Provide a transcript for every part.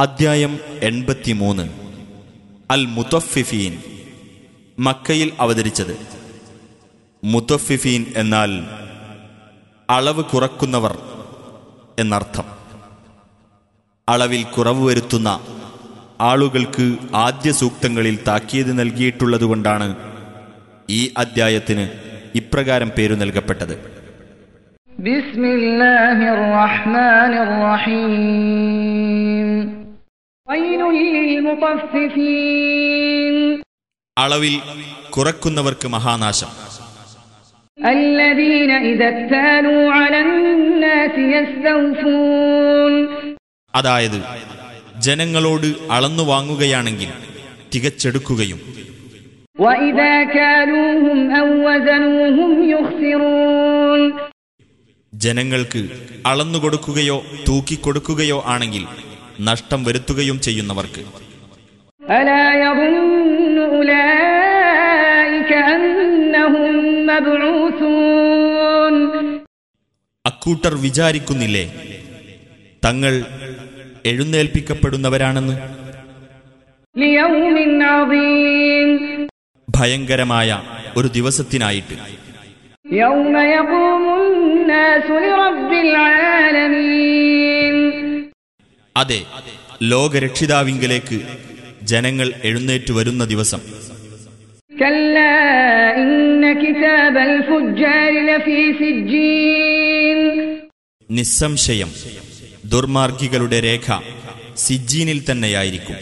അദ്ധ്യായം എൺപത്തിമൂന്ന്. അൽ മുത്തഫിഫീൻ മക്കയിൽ അവതരിച്ചത്. മുത്തഫിഫീൻ എന്നാൽ അളവ് കുറക്കുന്നവർ എന്നർത്ഥം. അളവിൽ കുറവ് വരുത്തുന്ന ആളുകൾക്ക് ആദ്യ സൂക്തങ്ങളിൽ താക്കീത് നൽകിയിട്ടുള്ളതുകൊണ്ടാണ് ഈ അദ്ധ്യായത്തിന് ഇപ്രകാരം പേരു നൽകപ്പെട്ടത്. ബിസ്മില്ലാഹിർ റഹ്മാനിർ റഹീം. അളവിൽ കുറക്കുന്നവർക്ക് മഹാനാശം. അതായത് ജനങ്ങളോട് അളന്നു വാങ്ങുകയാണെങ്കിൽ തികച്ചെടുക്കുകയും. ജനങ്ങൾക്ക് അളന്നുകൊടുക്കുകയോ തൂക്കിക്കൊടുക്കുകയോ ആണെങ്കിൽ നഷ്ടം വരുത്തുകയും ചെയ്യുന്നവർക്ക്. അക്കൂട്ടർ വിചാരിക്കുന്നില്ലേ? തങ്ങൾ എഴുന്നേൽപ്പിക്കപ്പെടുന്നവരാണെന്ന്? ഭയങ്കരമായ ഒരു ദിവസത്തിനായിട്ട്. യൗമ യഖൂമുൻ ലിറബ്ബിൽ ആലമീൻ. അതെ ലോകരക്ഷിതാവിങ്കിലേക്ക് ജനങ്ങൾ എഴുന്നേറ്റ് വരുന്ന ദിവസം. നിസ്സംശയം ദുർമാർഗികളുടെ രേഖ സിജീനിൽ തന്നെയായിരിക്കും.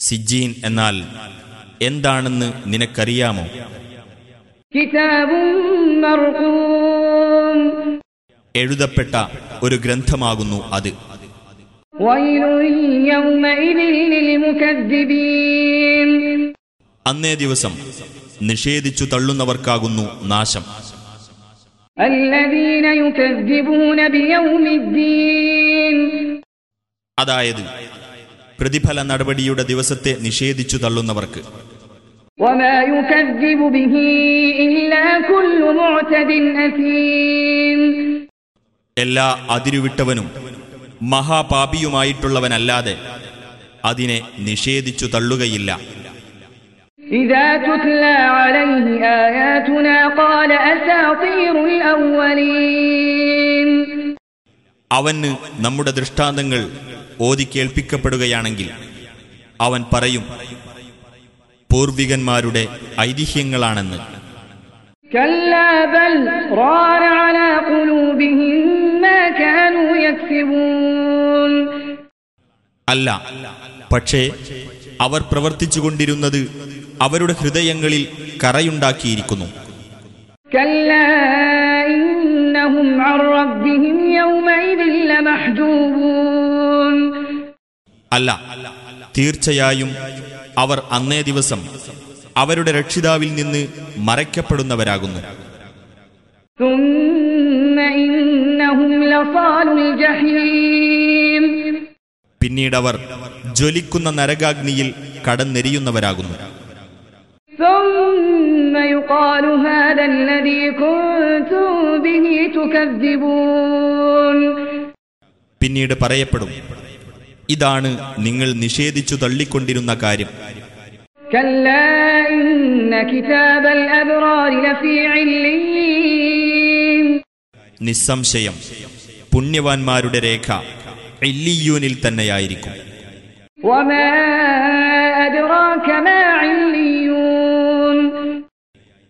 സിജീൻ എന്നാൽ എന്താണെന്ന് നിനക്കറിയാമോ? എഴുതപ്പെട്ട ഒരു ഗ്രന്ഥമാകുന്നു അത്. അന്നേ ദിവസം നിഷേധിച്ചു തള്ളുന്നവർക്കാകുന്നു നാശം. അതായത് പ്രതിഫല നടപടിയുടെ ദിവസത്തെ നിഷേധിച്ചു തള്ളുന്നവർക്ക്. وما يكذب به إلا كل معتد أثيم എല്ലാ അതിരുവിട്ടവനും മഹാപാപിയുമായിട്ടുള്ളവനല്ലാതെ അതിനെ നിഷേധിച്ചു തള്ളുകയില്ല إذا تتلى عليه آياتنا قال أساطير الأولين അവന് നമ്മുടെ ദൃഷ്ടാന്തങ്ങൾ ഓതി കേൾപ്പിക്കപ്പെടുകയാണെങ്കിൽ അവൻ പറയും പൂർവികന്മാരുടെ ഐതിഹ്യങ്ങളാണെന്ന്. അല്ല പക്ഷേ അവർ പ്രവർത്തിച്ചുകൊണ്ടിരുന്നത് അവരുടെ ഹൃദയങ്ങളിൽ കറയുണ്ടാക്കിയിരിക്കുന്നു. അല്ല തീർച്ചയായും അവർ അന്നേ ദിവസം അവരുടെ രക്ഷിതാവിൽ നിന്ന് മറയ്ക്കപ്പെടുന്നവരാകുന്നു. പിന്നീട് അവർ ജ്വലിക്കുന്ന നരകാഗ്നിയിൽ കടന്നെരിയുന്നവരാകുന്നു. പിന്നീട് പറയപ്പെടും ഇതാണ് നിങ്ങൾ നിഷേധിച്ചു തള്ളിക്കൊണ്ടിരുന്ന കാര്യം. നിസ്സംശയം പുണ്യവാന്മാരുടെ രേഖ ഇല്ലിയൂനിൽ തന്നെയായിരിക്കും.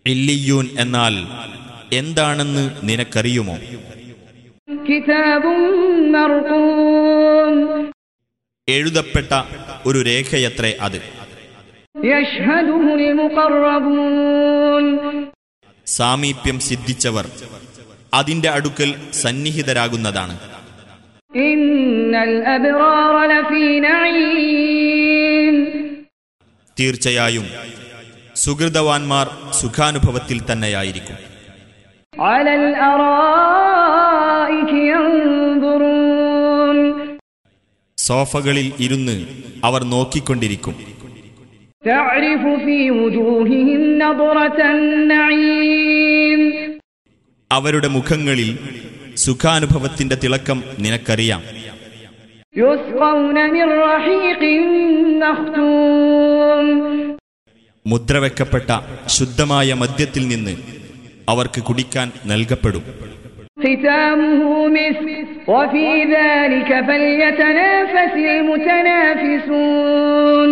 ഇല്ലിയൂൻ. എന്നാൽ എന്താണെന്ന് നിനക്കറിയുമോ? കിതാബും എഴുതപ്പെട്ട ഒരു രേഖയത്രേ അത്. സാമീപ്യം സിദ്ധിച്ചവർ അതിന്റെ അടുക്കൽ സന്നിഹിതരാകുന്നതാണ്. തീർച്ചയായും സുഹൃതവാൻമാർ സുഖാനുഭവത്തിൽ തന്നെയായിരിക്കും. സോഫകളിൽ ഇരുന്ന് അവർ നോക്കിക്കൊണ്ടിരിക്കും. അവരുടെ മുഖങ്ങളിൽ സുഖാനുഭവത്തിന്റെ തിളക്കം നിനക്കറിയാം. മുദ്രവെക്കപ്പെട്ട ശുദ്ധമായ മദ്യത്തിൽ നിന്ന് അവർക്ക് കുടിക്കാൻ നൽകപ്പെടും. ختامه مسك وفي ذلك فليتنافس المتنافسون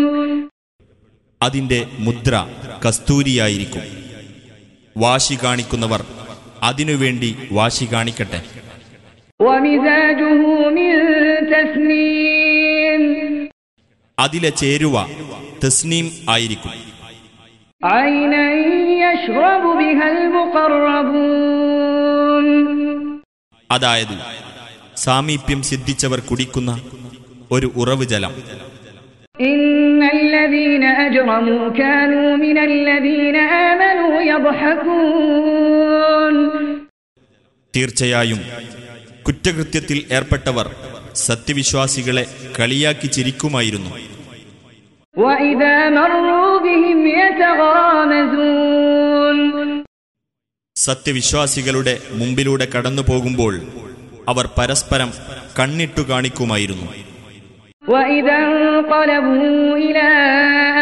അതിന്റെ മുദ്ര കസ്തൂരിയായിരിക്കും വാശി കാണിക്കുന്നവർ അതിനുവേണ്ടി വാശി കാണിക്കട്ടെ ومزاجه من تسنيم അതിലെ ചേരുവ തസ്നീം ആയിരിക്കും عينا يشرب بها المقربون അതായത് സാമീപ്യം സിദ്ധിച്ചവർ കുടിക്കുന്ന ഒരു ഉറവ് ജലം إن الذين أجرموا كانوا من الذين آمنوا يضحكون തീർച്ചയായും കുറ്റകൃത്യത്തിൽ ഏർപ്പെട്ടവർ സത്യവിശ്വാസികളെ കളിയാക്കി ചിരിക്കുമായിരുന്നു وإذا مروا بهم يتغامزون സത്യവിശ്വാസികളുടെ മുമ്പിലൂടെ കടന്നു പോകുമ്പോൾ അവർ പരസ്പരം കണ്ണിട്ടു കാണിക്കുമായിരുന്നു وإذا انقلبوا إلى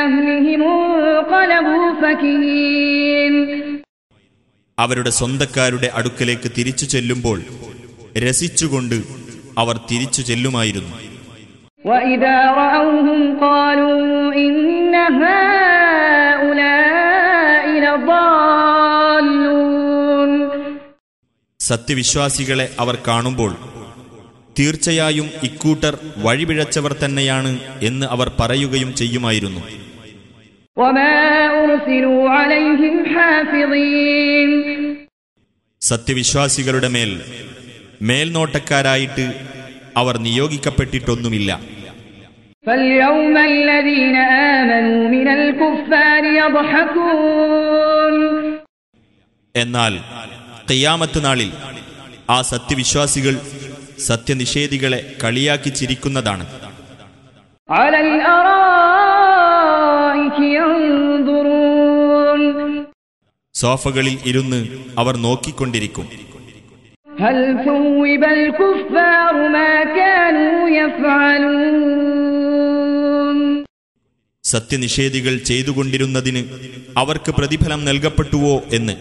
أهلهم انقلبوا فكهين അവരുടെ സ്വന്തക്കാരുടെ അടുക്കലേക്ക് തിരിച്ചു ചെല്ലുമ്പോൾ രസിച്ചുകൊണ്ട് അവർ തിരിച്ചു ചെല്ലുമായിരുന്നു وإذا رأوهم قالوا സത്യവിശ്വാസികളെ അവർ കാണുമ്പോൾ തീർച്ചയായും ഇക്കൂട്ടർ വഴിപിഴച്ചവർ തന്നെയാണ് എന്ന് അവർ പറയുകയും ചെയ്യുമായിരുന്നു. സത്യവിശ്വാസികളുടെ മേൽ മേൽനോട്ടക്കാരായിട്ട് അവർ നിയോഗിക്കപ്പെട്ടിട്ടൊന്നുമില്ല. എന്നാൽ തെയ്യാമത്ത് നാളിൽ ആ സത്യവിശ്വാസികൾ സത്യനിഷേധികളെ കളിയാക്കി ചിരിക്കുന്നതാണ്. സോഫകളിൽ ഇരുന്ന് അവർ നോക്കിക്കൊണ്ടിരിക്കും. സത്യനിഷേധികൾ ചെയ്തുകൊണ്ടിരുന്നതിന് അവർക്ക് പ്രതിഫലം നൽകപ്പെട്ടുവോ എന്ന്